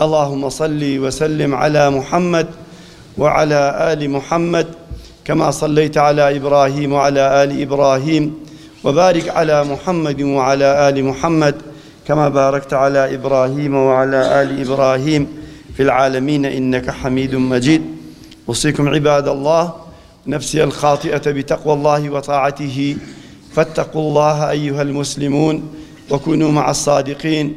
اللهم صل وسلم على محمد وعلى آل محمد كما صليت على إبراهيم وعلى آل إبراهيم وبارك على محمد وعلى آل محمد كما باركت على إبراهيم وعلى آل إبراهيم في العالمين إنك حميد مجيد أوصيكم عباد الله نفسي الخاطئة بتقوى الله وطاعته فاتقوا الله أيها المسلمون وكونوا مع الصادقين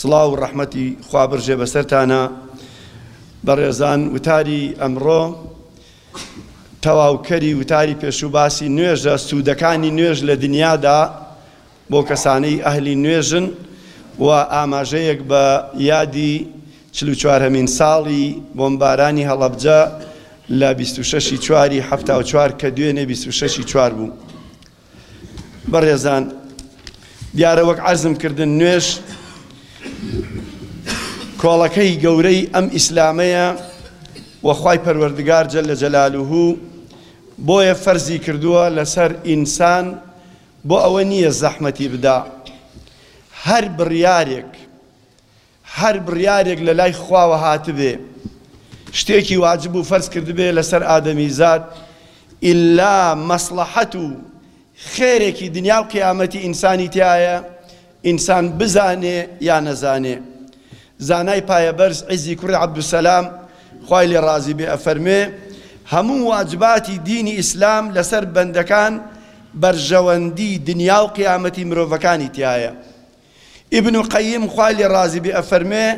سڵاو و ڕەحمەتی خوا بڕژێ بەسەرتانا بەڕێزان وتاری ئەمڕۆ تەواوکەری وتاری پێشوو باسی نوێژە سوودەکانی نوێژ لە دنیادا بۆ کەسانەی ئەهلی نوێژن و ئاماژەیەک بە یادی چل و چوارهەمین ساڵی بۆمبارانی هەڵەبجە لە بیست و شەشی چواری حەفتا و چوار کە دوێنێ بیست و شەشی چوار بوو. بەڕێزان دیارە وەک عەرزم کردن نوێژ کۆڵەکەی گەورەی ئەم ئیسلامەیە وەخوای پەروەردگار جل لە جەلالوهو بۆیە فەرزی کردووە لەسەر ئینسان بۆ ئەوە نییە زەحمەتی بدا هەر بڕیارێک هەر بڕیارێک لە لای خواوە هاتبێ شتێکی واجب و فەرز کردبێ لەسەر ئادەمیزاد ئیلا مەسڵەحەت و خێرێکی دنیا و قیامەتی ئینسانی تایە ئینسان بزانێ یا نەزانێ زانای پایەبەرز عیزی کوڕی عەبدوسەلام خوای لێ ڕازی بێ ئەفەرمێ هەموو واجباتی دینی ئیسلام لەسەر بەندەکان بەرژەوەندی دنیا و قیامەتی مرۆڤەکانی تایە ئیبن قەیم خوای لێ ڕازی بێ ئەفەرموێ،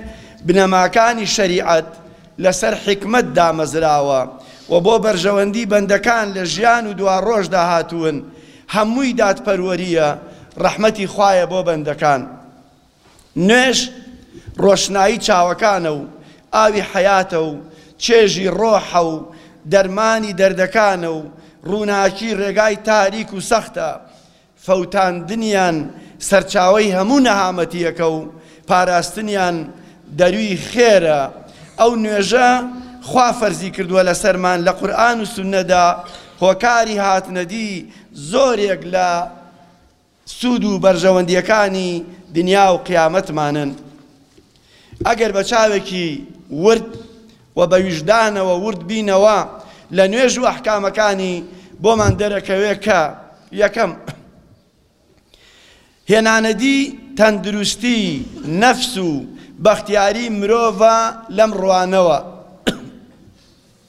بنەماکانی شەریعەت لەسەر حیکمەت دامەزراوە و بۆ بەرژەوەندی بەندەکان لە ژیان و دواڕۆژدا هاتوون، هەمووی دادپەروەرییە، ڕەحمەتی خوایە بۆ بەندەکان. نوێژ ڕۆشنایی چاوەکانە و ئاوی حەیاتە و چێژی ڕۆحە و دەرمانی دەردەکانە و ڕووناکی ڕێگای تاریک و سەختە، فەوتاندنیان سەرچاوەی هەموو نەهامەتییەکە و پاراستنیان دەرووی خێرە، ئەو نوێژە خوا فەرزی کردووە لەسەرمان لە قورئان و سوننەدا هۆکاری هاتنەدی زۆرێک لە سوود و بەرژەوەندییەکانی دنیا و قیامەتمانن. ئەگەر بە چاوێکی ورد و بە ویژدانەوە ورد بینەوە لە نوێژ و ئەحکامەکانی بۆمان دەرەکەوێ کە یەکەم هێنانەدی تەندروستی نەفس و بەختیاری مرۆڤە لەم ڕوانەوە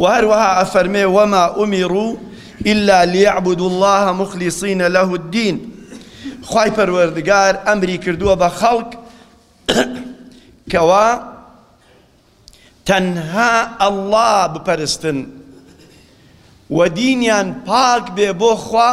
وە هەروەها ئەفەرمێ وما امرو الا لیعبدوا اللە مخلیصین له الدین خوای پەروەردگار ئەمری کردووە بە خەڵک کەوا تەنها ئەڵڵا بپەرستن و دینیان پاک بێ بۆ خوا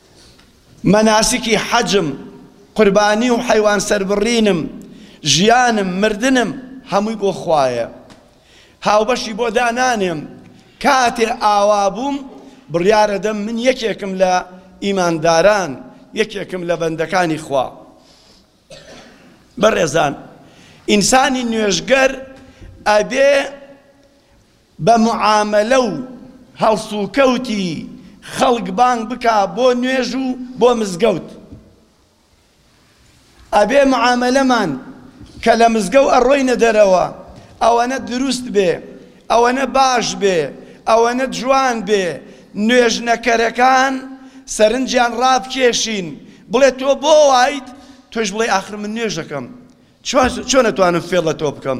مەناسکی حەجم، قوربانی و حەیوان سەربڕینم، ژیانم، مردنم هەمووی بۆ خوایە. هاوبەشی بۆ دانانێم. کاتێ ئاوا بووم بڕیارەدەم من یەکێکم لە ئیمانداران، یەکێکم لە بەندەکانی خوا. بەڕێزان ئینسانی نوێژگەر ئەبێ بە معامەلە و هەڵسوکەوتی خەڵک بانگ بکا بۆ نوێژ و بۆ مزگەوت ئەبێ معامەلەمان کە لە مزگەو ئەڕۆینە دەرەوە ئەوەنە دروست بێ ئەوەنە باش بێ ئەوەنە جوان بێ نوێژنەکەرەکان سەرنجیان ڕابکێشین بڵێ تۆ بۆ وایت تۆش بڵێ ئاخر من نوێژەکەم چۆن ئەتوانم فێڵ لە تۆ بکەم؟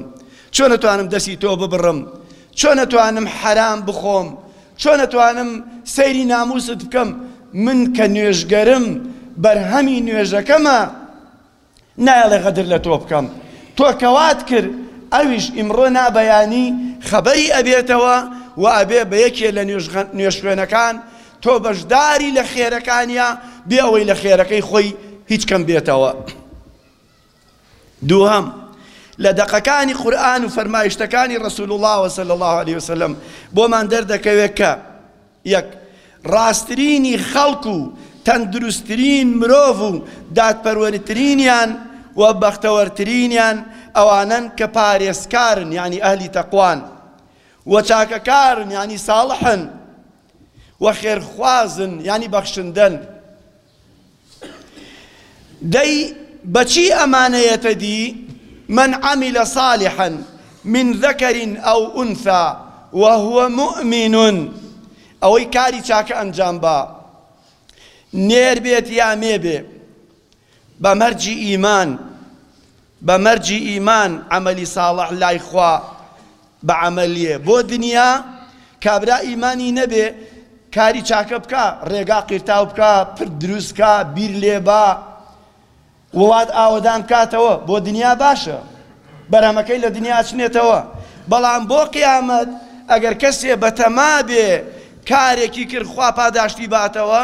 چۆن ئەتوانم دەستی تۆ ببڕم؟ چۆن ئەتوانم حەرام بخۆم؟ چۆن ئەتوانم سەیری نامووست بکەم؟ من کە نوێژگەرم بەرهەمی نوێژەکەمە نایەڵێ غەدر لە تۆ بکەم تۆ کەوات کرد ئەویش ئیمڕۆ نابەیانی خەبەری ئەبێتەوە و ئەبێ بە یەکێ لە نوێشخوێنەکان تۆ بەشداری لە خێرەکانیا بێ ئەوەی لە خێرەکەی خۆی هیچ کەم بێتەوە دووهەم، لە دەقەکانی قورئان و فەرمایشتەکانی ڕەسووڵڵاوە صلی اللە علیە وسلم بۆمان دەردەکەوێت کە، یەک، ڕاستترینی خەڵک و تەندروستترین مرۆڤ و دادپەروەرترینیان و بەختەوەرترینیان ئەوانەن کە پارێزکارن یانی ئەهلی تەقوان، و چاکەکارن یانی ساڵحن، و خێرخوازن یانی بەخشندەن. دەی بەچی ئەمانەیەتە دی من عمل صالحا من ذکر او انثی وهو مؤمن ئەوەی کاری چاکە ئەنجام با نێر بێت یا مێ بێ بە مەرجی ئیمان بە مەرجی ئیمان عەمەلی ساڵح لای خوا بە عەمەلیێ بۆ دنیا کابرا ئیمانی نەبێ کاری چاکە بکا ڕێگا قیرتاو بکا پرد دروست کا بیر لێ با وڵات ئاوەدان کاتەوە بۆ دنیا باشە بەرەمەکەی لە دنیا چنێتەوە بەڵام بۆ قیامەت ئەگەر کەسێ بەتەما بێ کارێکی کرد خوا پاداشتی باتەوە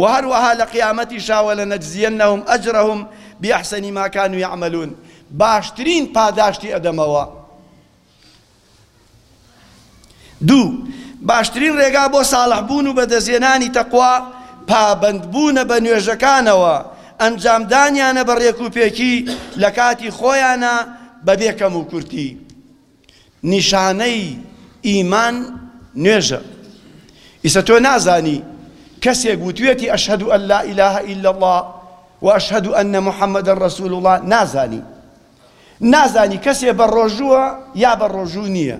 وە هەروەها لە قیامەتیشا ولنجزینهم اجرهم بأحسن ما کانوا یعملون باشترین پاداشتی ئەدەمەوە. دوو، باشترین ڕێگا بۆ ساڵح بوون و بەدەستهێنانی تەقوا پابەند بوونە بە نوێژەکانەوە، ئەنجام دانیانە بە ڕێکوپێکی لە کاتی خۆیانا بەبێ کەموکورتی. نیشانەی ئیمان نوێژە ئیسە تۆ نازانی کەسێک وتوێتی اشهد ان لا اله الا الله و اشهد ان محمد رسول الله نازانی نازانی کەسێ بە ڕۆژووە یا بە ڕۆژوو نییە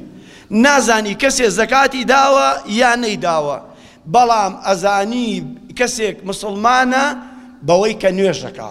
نازانی کەسێ زەکاتی داوە یا نەیداوە بەڵام ئەزانی کەسێک مسلمانە بەوەی کە نوێژەکە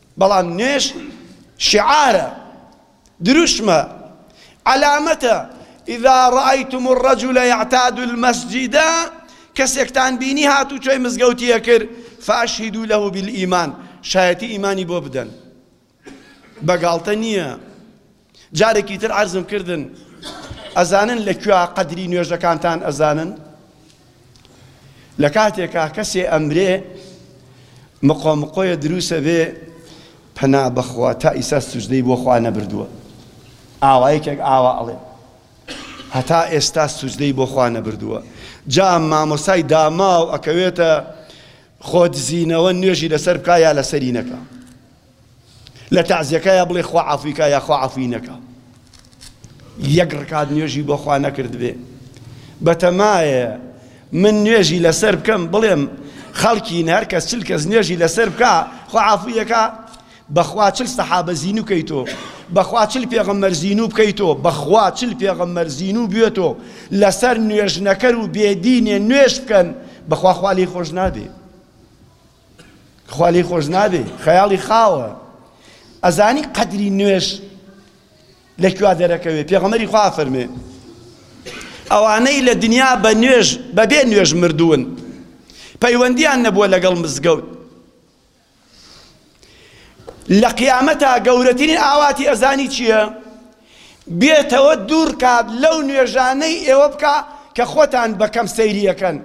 بەڵام نوێژ شعارە، دروشمە، عەلامەتە، اذا رایتم الرجل یعتاد المسجد، کەسێکتان بینی هاتوچۆی مزگەوتی ئەکر، فاشهدوا له بالایمان، شایەتی ئیمانی بۆ بدەن. بە گاڵتە نییە. جارێکی تر عەرزم کردن ئەزانن لە کوێ قەدری نوێژەکانتان ئەزانن لە کاتێکا کەسێ ئەمرێ مقۆمقۆیە دروسە بێ پەنا بەخوا تا ئیسا سوژدەی بۆ خوا نەبردووە ئاوا یەکێک ئاوا ئەڵێ هەتا ئێستا سوجدەی بۆ خوا نەبردووە جا مامۆسای داماو ئەکەوێتە خۆدزینەوە نوێژی لەسەر بکە یا لەسەری نەکە لە تازیەکە یا بڵێ خوا عفویکا یا خوا عفوی نەکا یەک ڕکات نوێژی بۆ خوا نەکردبێ بەتەمایە من نوێژی لەسەر بکەم بڵێم خەڵکی هەر کەس چل کەس نوێژی لەسەر بکە خوا عفویەکە بەخوا چل سەحابە زینو کەیتۆ بەخوا چل پێغەمەر زینو بکەیتۆ بەخوا چل پێغەمەر زینو بێتۆ لەسەر نوێژنەکەر و بێدینێ نوێش بکەن بەخواخوا لی خۆش نابێت خوا لێی خۆش نابێ خەیاڵی خاوە ئەزانی قەدری نوێش لە کوا دەرەکەوێ پێغەمەری خوا فەرمێ ئەوانەی لە دنیا بە نوێژ بەبێ نوێژ مردوون پەیوەندیان نەبووە لەگەڵ مزگەوت لە قیامەتا گەورەترین ئاواتی ئەزانی چییە؟ بێتەوە دوورکات لەو نوێژانەی ئێوە بکە کە خۆتان بەکەم سەیری ئەکەن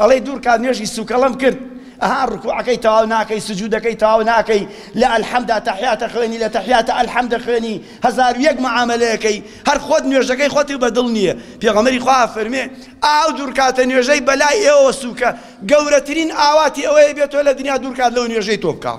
ئەڵێی دوورکات نوێژی سوکەڵەم کرد ئەها ڕکوعەکەی تەواو ناکەی سجودەکەی تەواو ناکەی لە الحمدا تحیاتە خوێنی لە تحیاتە الحمدە خوێنی هەزار و یەک معاملەیەکەی هەر خۆت نوێژەکەی خۆتی بەدڵ نییە پێغەمبەری خوا فەرمێ ئاو دوورکاتە نوێژەی بەلای ئێوە سوکە گەورەترین ئاواتی ئەوەیە بێتۆ لە دنیا دوورکات لەو نوێژەی تۆ بکاو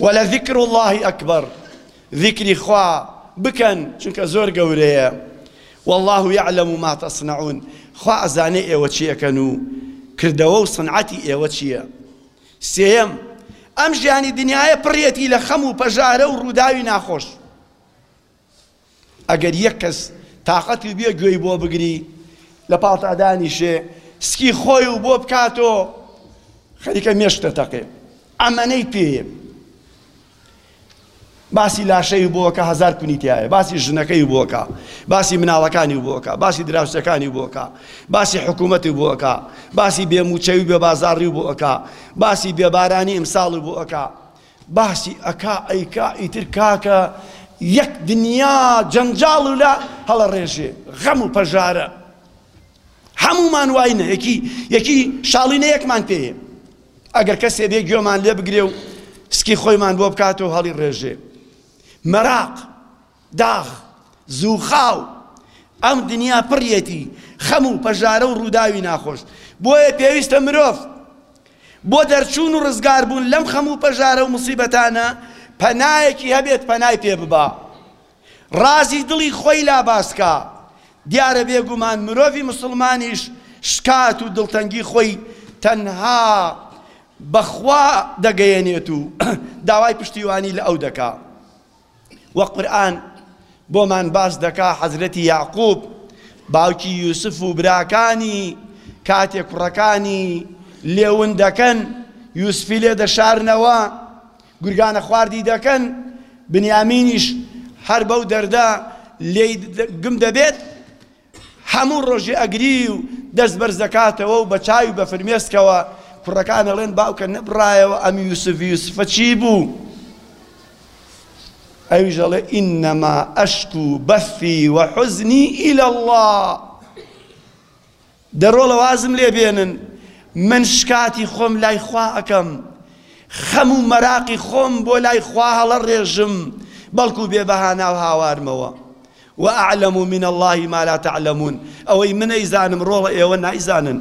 ولذکر اللە اکبر ذیکری خوا بکەن چونکە زۆر گەورەیە والله یعلم ما تصنعون خوا ئەزانێ ئێوە چی ئەکەن و کردەوە و سنعەتی ئێوە چییە سێیەم ئەم ژیانی دنیاە پڕیەتی لە خەم و پەژارە و ڕووداوی ناخۆش ئەگەر یەک کەس تاقەتی بێ گوێی بۆ بگری لە پاڵتا دانیشێ سکی خۆی و بۆ بکاتۆ خەریکە مێشتە تەقێ ئەمەەی پێیە باسی لاشەی بۆکە هزار کونی تایە باسی ژنەکەی بۆکە باسی مناڵەکانی بۆکە باسی دراوسەکانی بۆکە باسی حکوومەتی بۆکە باسی بێموچەوی بێ بازاری بۆکە باسی بێبارانی ئەمساڵی بۆکە باسی ئەکا ئەیکا ئیتر کاکە یەک دنیا جەنجاڵ و لە هەڵە ڕێژێ غەم و پەژارە هەموومان واینە یەکی یەکی شاڵینە یەکمان پێیە ئەگەر کەسێ بێ گوێمان لێ بگرێ و سکی خۆیمان بۆ بکاتەوە هەڵی ڕێژێ مەراق داخ، زووخاو، ئەم دنیا پڕیەتی خەم و پەژارە و ڕووداوی ناخۆش، بۆیە پێویستە مرۆڤ بۆ دەرچوون و ڕزگاربوون لەم خەم و پەژارە و موسیبەتانە پەنایەکی هەبێت پەنای پێ ببا ڕازی دڵی خۆی لا باس کا، دیارە بێگومان مرۆڤی موسڵمانیش شکات و دڵتەنگی خۆی تەنها بە خوا دەگەیەنێت و داوای پشتیوانی لە ئەو دەکا. وە قورئان بۆمان باس دەکا حەزرەتی یەعقوب باوکی یوسف و براکانی کاتێ کوڕەکانی لێ ون دەکەن یوسفی لێ دەشارنەوە گورگانە خواردی دەکەن بنیامینیش هەر بەو دەردە لێی گم دەبێت هەموو ڕۆژێ ئەگری و دەست بەرز دەکاتەوە و بە چای و بە فرمێسکەوە کوڕەکان ئەڵێن باوکە نەبڕایەوە ئەم یوسف یوسفە چی بوو؟ ئەویش ئەڵێ ئینەما ئەشکو بەفی وە حوزنی ئیلە اللە دەرۆڵە وازم لێ بێنن من شکاتی خۆم لای خوا ئەکەم خەم و مەراقی خۆم بۆ لای خوا هەڵە ڕێژم بەڵکو بێ بەهاناو هاوارمەوە واعلم من اللە ما لا تعلمون ئەوەی من ئەیزانم ڕۆڵە ئێوە نایزانن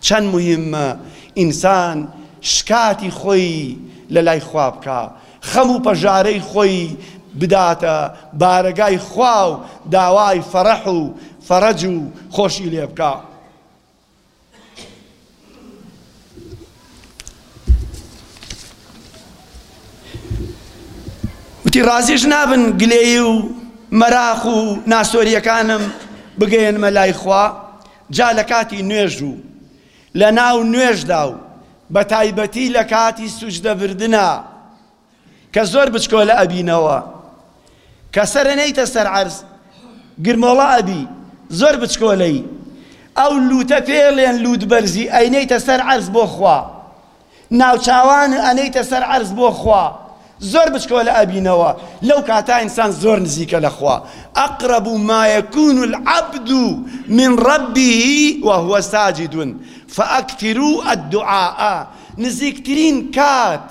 چەند مهمە ئینسان شکاتی خۆی لەلای خوا بکا خەم و پەژارەی خۆی بداتە بارەگای خوا و داوای فەڕح و فەڕەج و خۆشی لێ بکا وتی ڕازیش نابن گلێی و مەراخ و ناسۆریەکانم بگەێنمە لای خوا جا لە کاتی نوێژ و لە ناو نوێژدا و بە تایبەتی لە کاتی سوچدەبردنا کە زۆر بچکۆلە ئەبینەوە کە سەرە نەیتە سەر عەرز گرمۆڵە ئەبی زۆر بچکۆلەی ئەو لوتە پێلێن لوت بەرزی ئەینەیتە سەر عەرز بۆ خوا ناوچاوان ئەنەیتە سەر عەرز بۆ خوا زۆر بچکۆلە ئەبینەوە لەو کاتا ئینسان زۆر نزیکە لە خوا ئەقرب ما يكون العبد من ربه وهو ساجد فاكثروا الدعاء نزیکترین کات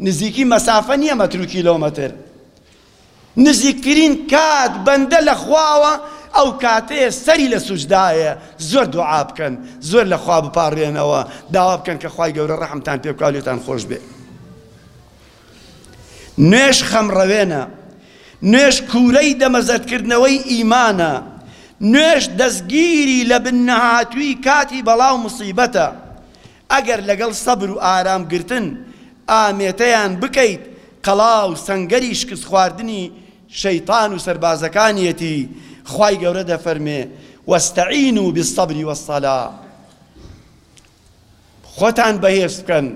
نزیکی مەسافە نیە مەترو کیلۆمەتر نزیکترین کات بەندە لە خواوە ئەو کاتەیە سەری لە سوجدایە زۆر دوعا بکەن زۆر لە خوا بپارڕێنەوە داوا بکەن کە خوای گەورە ڕەحمتان پێ بکا لێتان خۆش بێ نوێش خەمڕەوێنە نوێش کوورەی دەمەزەتکردنەوەی ئیمانە نوێش دەستگیری لە بنەهاتووی کاتی بەڵاو مسیبەتە ئەگەر لەگەڵ سەبر و ئارام گرتن ئامێتەیان بکەیت قەڵاو سەنگەری شکست خواردنی شەیتان و سەربازەکانیەتی، خوای گەورە دەفەرمێ، واستعینوا بالصبر والصلاة خۆتان بەهێز بکەن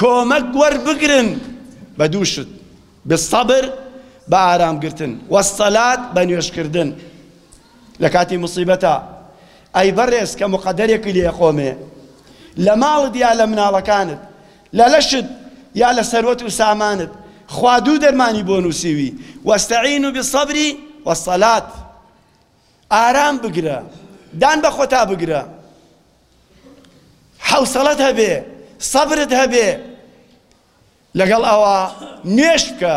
کۆمەک وەربگرن بە دوو شت بالصبر بە ئارام گرتن والصلاة بە نوێژ کردن لە کاتی موسیبەتا ئەی بەڕێز کە مقەدەرێکی لێ قۆمێ لە ماڵت یا لە مناڵەکانت لە لەشت یا لە سەروەت و سامانت خوا دوو دەرمانی بۆ نووسیوی وەستەعین و بسەبری وەسەلات ئارام بگرە دان بە خۆتا بگرە حەوسەڵەت هەبێ سەبرت هەبێ لەگەڵ ئەوە نوێش بکە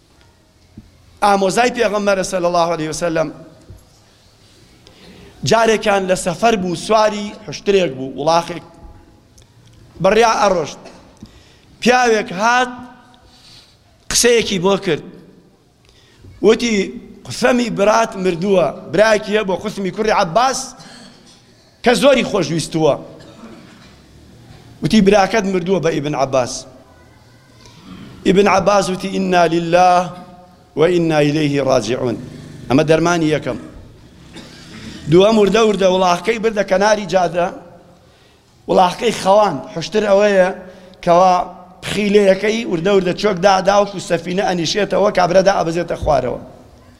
ئامۆزای پێغەمبەرە صلی اللە علیە وسلم جارێکیان لە سەفەر بوو سواری حشترێک بوو وڵاخێک بڕیا ئەڕۆشت پیاوێک هات قسەیەکی بۆ کرد وتی قسەمی برات مردووە براکی هەیە بۆ قسمی کوڕی عباس کە زۆری خۆشویستووە وتی براکەت مردووە بە ئیبن عەباس ئیبن عەباس وتی ئینا للە وئینا ئیلیه ڕاجعون ئەمە دەرمانی یەکەم دووەم وردە وردە وڵاخکەی بردە کەناری جادە وڵاخکەی خەوان حشتر ئەوەیە کەوا پخیلەیەکەی وردە وردە چۆک داداوەکو سەفینە ئەنیشێتەوە کابرەدا ئابزێتە خوارەوە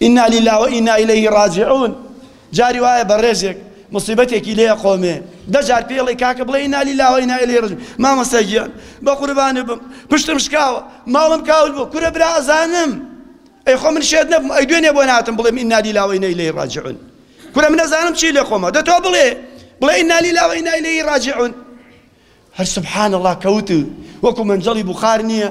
ئینا لیلا و ئینا ئیلەیهی ڕاجعون جاری وایە بەڕێزێک موسیبەتێکی لێ قۆمێ دە جار پێ ڵێ کاکە بڵێ ئینا لیلا و ئینا ئیلەیهی ڕاجعون مامۆستا گیان بە قوربانت بم پشتم شکاوە ماڵم کاول بوو کورە برا ئەزانم ئەی خۆ من شێت نەبم ئەی دوێنێ بۆ ناتم بڵێم ئینا لیلا و ئینا ئیلەیهی ڕاجعون کورە من ئەزانم چی لێ قۆمە دە تۆ بڵێ بڵێ ئینا لیلا و ئینا ئیلەیهی ڕاجعون هەر سبحان الله کەوت وەکو منجەڵی بوخار نییە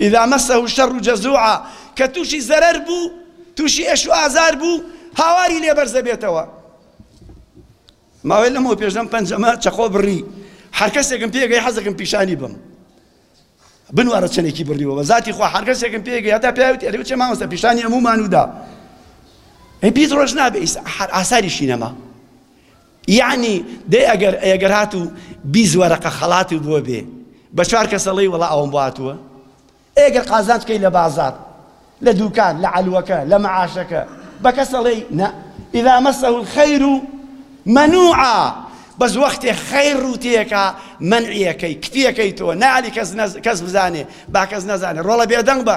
اذا مسه الشر جزوعا کە تووشی زەرەر بوو تووشی ئێش و ئازار بوو هاواری لێ بەرز دەبێتەوە ماوەی لەمەوە پێش لەم پەنجەمە چەقۆ بڕی هەر کەسێکم پێگەی حەزەکەم پیشانی بم بنوارە چەندێکی بڕیوە بە ذاتی خوا هەر کەسێکم پێگەی هەتا پیاوتی ئەرێ چێ مامۆستا پیشانی هەموو مانودا ئەی بیت ڕۆژ نابێ ئاساریشی نەما یەعنی دەی ئەگەر ئەگەر هاتوو بیست وەرەقە خەڵاتی بۆ بێ بە چوار کەس ئەڵێی وەڵا ئەوەم بۆ هاتووە؟ ئەی ئەگەر قازانج بکەی لە بازاڕ لە دووکان لە عەلوەکە لە مەعاشەکە بە کەس ئەڵێی نا اذا مسه الخیر منوعا بەس وەختێ خەیر ڕووتەیەکە مەنعیەکەی کپیەکەی تۆ نالی کەس کەس بزانێ با کەس نەزانێ ڕۆڵە بێدەنگ بە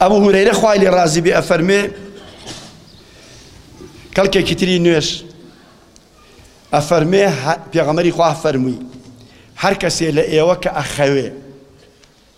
ئەبوو هورەیرە خوای لێ ڕازی بێ ئەفەرمێ کەڵکێکی تری نوێش ئەفەرمێ پێغەمەری خوا فەرمووی هەر کەسێ لە ئێوە کە ئەخەوێ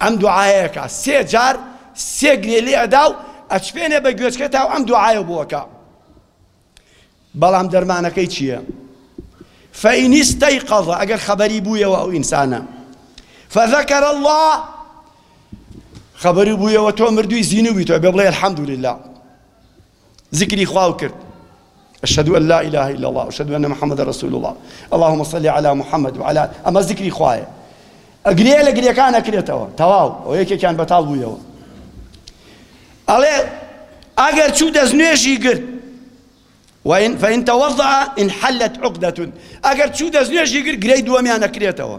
ئەم دوعایەکە سێ جار سێ گرێ لێ ئەدا و ئەچپێنێ بە گوێچکە تاو ئەم دوعایە بۆ ئەکا بەڵام دەرمانەکەی چییە فإن استيقظ ئەگەر خەبەری بوویەوە ئەو ئینسانە فذكر الله خەبەری بوویەوە تۆ مردووی زینوبی تۆ بێ بڵێ الحمد لله زیکری خواو کرد اشهد ان لا اله الا الله اشهد ان محمد رسول الله اللهم صل على محمد وعلى اما ذکری خوایە ئەگرێ لە گرێکان ئەکرێتەوە تەواو ئەو یەکێکیان بەتاڵ بوویەوە ئەڵێ ئەگەر چوو دەست نوێژی گرت وین فین تەوەضع ان حلت عقدەتون ئەگەر چوو دەست نوێژی گرت گرەی دووەمیان ئەکرێتەوە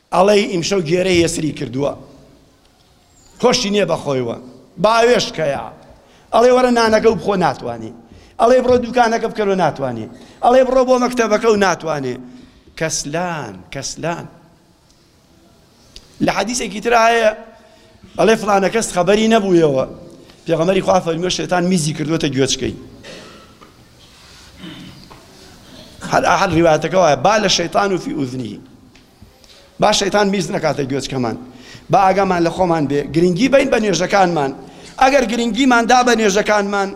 ئەڵێی ئیمشەو گێرەی یەسری کردووە خۆشی نیە بەخۆیوە باوێش کەیە ئەڵێ وەرە نانەکە و بخۆ ناتوانێ ئەڵێ بڕۆ دوکانەکە بکەرەوە ناتوانێ ئەڵێ بڕۆ بۆ مەکتەبەکە و ناتوانێ کەسلان کەسلان لە حەدیسێکی تر هەیە ئەڵێ فلانە کەس خەبەری نەبوویەوە پێغەمەری خوا فەرمیۆ شێتان میزی کردوێتە گوێچکەی هەر ئاحد ڕیواتەکە وایە با لە شەیتان و فی ئوزنی با شەیتان میز نەکاتە گوێچکەمان، با ئاگامان لە خۆمان بێ، گرنگی بەین بە نوێژەکانمان، ئەگەر گرنگیمان دا بە نوێژەکانمان،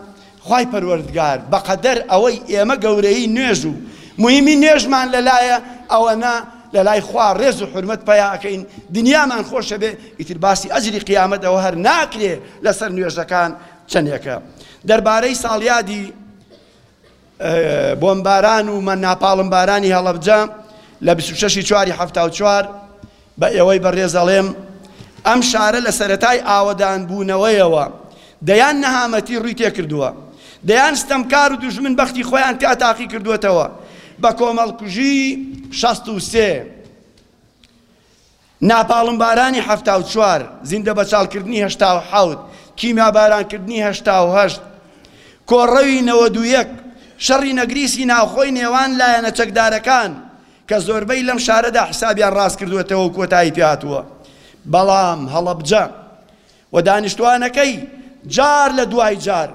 خوای پەروەردگار بەقەدەر ئەوەی ئێمە گەورەیی نوێژ و موهیمی نوێژمان لەلایە، ئەوەنە لەلای خوا ڕێز و حورمەت پەیا ئەکەین، دنیامان خۆش ئەبێ، ئیتر باسی ئەجری قیامەت ئەوە هەر ناکرێ لەسەر نوێژەکان چەنێکە. دەربارەی ساڵیادی. بۆمباران و ناپاڵم بارانی هەڵەبجە لە بیست و شەش ی چواری حەفتا و چوار بە ئێوەی بەڕێز ئەڵێم ئەم شارە لە سەرەتای ئاوەدان بوونەوەیەوە دەیان نەهامەتی ڕووی تێکردووە دەیان ستەمکار و دوژمن بەختی خۆیان تیا تاقی کردووەتەوە بە کۆمەڵکوژی شەست و سێ ناپاڵم بارانی حەفتا و چوار، زیندەبەچاڵکردنی هەشتا و حەوت، کیمیابارانکردنی هەشتا و هەشت، کۆڕەوی نەوەد و یەک، شەڕی نەگریسی ناوخۆی نێوان لایەنە چەکدارەکان کە زۆربەی لەم شارەدا حیسابیان ڕاستکردووەتەوە و کۆتایی پێهاتووە، بەڵام هەڵەبجە و دانیشتووانەکەی جار لە دوای جار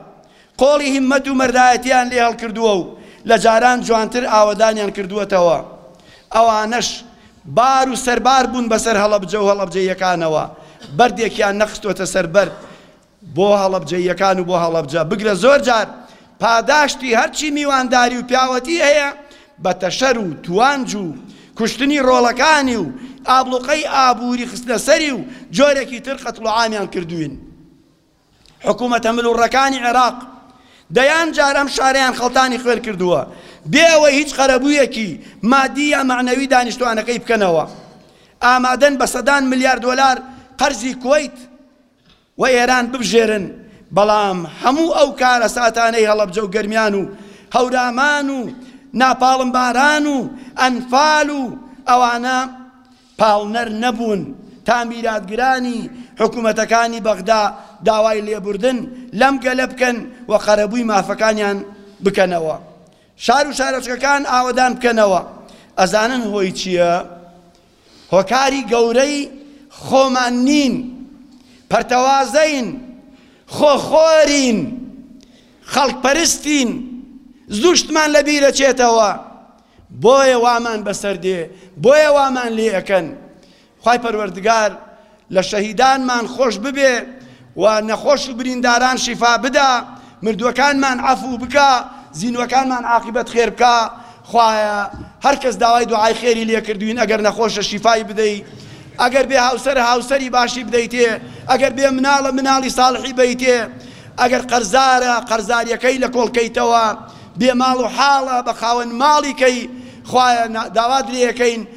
قۆڵی هیممەت و مەردایەتییان لێ هەڵکردووە و لە جاران جوانتر ئاوەدانیان کردووەتەوە، ئەوانەش بار و سەربار بوون بەسەر هەڵەبجە و هەڵەبجەییەکانەوە، بەردێکیان نەخستۆتە سەر بەرد بۆ هەڵەبجەییەکان و بۆ هەڵەبجە، بگرە زۆر جار پاداشتی هەرچی میوانداری و پیاوەتی هەیە بە تەشەر و توانج و کوشتنی ڕۆڵەکانی و ئابڵوقەی ئابووری خستنە سەری و جۆرێکی تر قەتڵوعامیان کردووین. حکوومەتە ملوڕەکانی عێراق دەیان جار ئەم شارەیان خەڵتانی خوێن کردووە بێ ئەوەی هیچ قەرەبوویەکی مادی یا مەعنەوی دانیشتوانەکەی بکەنەوە. ئامادەن بە سەدان ملیار دۆلار قەرزی کوەیت و ئێران ببژێرن، بەڵام هەموو ئەو کارەساتانەی هەڵەبجە و گەرمیان و هەورامان و ناپاڵم باران و ئەنفال و ئەوانە پاڵنەر نەبوون تا میراتگرانی حکوومەتەکانی بەغدا داوای لێبوردن لەم گەلە بکەن و قەرەبووی مافەکانیان بکەنەوە شار و شارۆچکەکان ئاوەدان بکەنەوە ئەزانن هۆی چییە؟ هۆکاری گەورەی خۆمان نین، پەرتەوازەین، خۆخۆرین، خەڵکپەرستین، زوو شتمان لە بیرەچێتەوە، بۆیە وامان بەسەر دێ، بۆیە وامان لێ ئەکەن. خوای پەروەردگار لە شەهیدانمان خۆش ببێ و نەخۆش و برینداران شیفا بدا، مردووەکانمان عەفوو بکا، زینووەکانمان عاقیبەت خێر بکا، خوایە هەر کەس داوای دوعای خێری لێ کردووین ئەگەر نەخۆشە شیفای بدەی، ئەگەر بێ هاوسەرە هاوسەری باشی بدەیتێ، ئەگەر بێ مناڵە مناڵی ساڵحی بەیتێ، ئەگەر قەرزارە قەرزاریەکەی لە کۆڵ کەیتەوە، بێ ماڵ و حاڵە بە خاوەن ماڵی کەی، خوایە داوات لێ ئەکەین